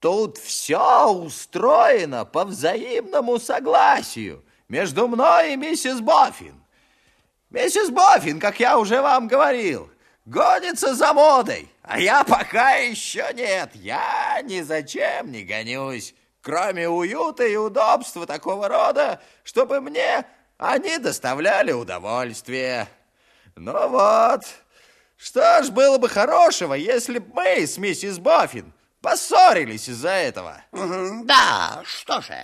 Тут все устроено по взаимному согласию между мной и миссис Боффин. Миссис Боффин, как я уже вам говорил, гонится за модой, а я пока еще нет. Я ни зачем не гонюсь, кроме уюта и удобства такого рода, чтобы мне они доставляли удовольствие. Ну вот, что ж было бы хорошего, если бы мы с миссис Боффин Поссорились из-за этого. Да, что же?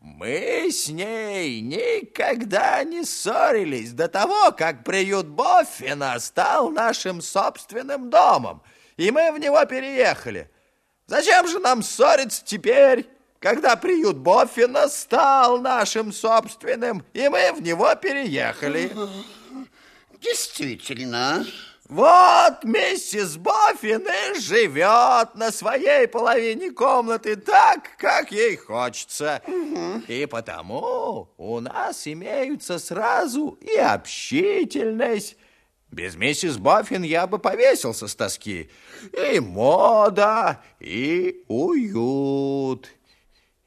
Мы с ней никогда не ссорились до того, как приют Боффина стал нашим собственным домом, и мы в него переехали. Зачем же нам ссориться теперь, когда приют Боффина стал нашим собственным, и мы в него переехали? Действительно. Вот миссис Боффин и живет на своей половине комнаты так, как ей хочется. Угу. И потому у нас имеются сразу и общительность. Без миссис Боффин я бы повесился с тоски. И мода, и уют.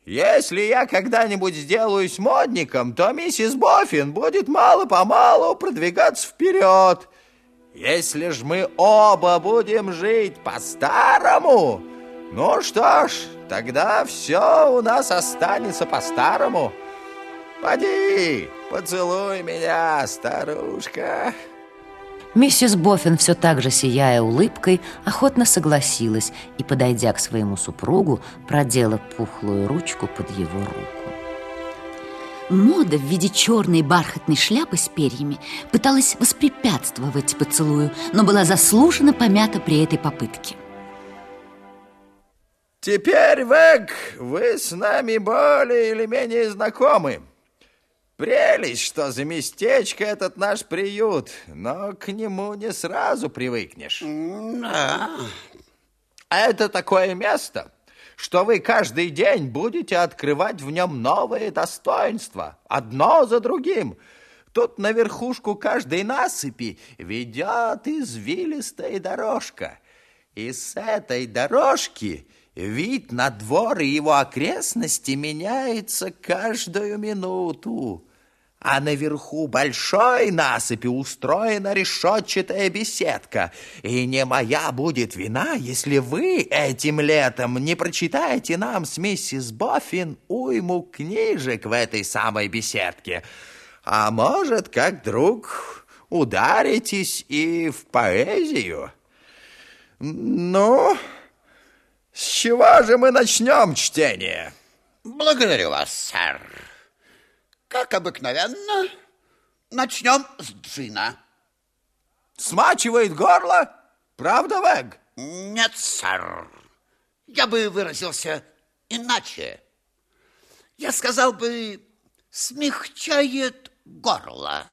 Если я когда-нибудь сделаюсь модником, то миссис Боффин будет мало-помалу продвигаться вперед. Если ж мы оба будем жить по-старому, ну что ж, тогда все у нас останется по-старому. Поди, поцелуй меня, старушка. Миссис Боффин, все так же сияя улыбкой, охотно согласилась и, подойдя к своему супругу, продела пухлую ручку под его руку. Мода в виде черной бархатной шляпы с перьями пыталась воспрепятствовать поцелую, но была заслуженно помята при этой попытке. Теперь, Вэг, вы с нами более или менее знакомы. Прелесть, что за местечко этот наш приют, но к нему не сразу привыкнешь. Да. Это такое место, что вы каждый день будете открывать в нем новые достоинства, одно за другим. Тут на верхушку каждой насыпи ведет извилистая дорожка. И с этой дорожки вид на двор и его окрестности меняется каждую минуту а наверху большой насыпи устроена решетчатая беседка. И не моя будет вина, если вы этим летом не прочитаете нам с миссис Боффин уйму книжек в этой самой беседке. А может, как друг, ударитесь и в поэзию? Ну, с чего же мы начнем чтение? Благодарю вас, сэр. Как обыкновенно, начнем с джина. Смачивает горло? Правда, Вэг? Нет, сэр. Я бы выразился иначе. Я сказал бы, смягчает горло.